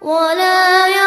我的。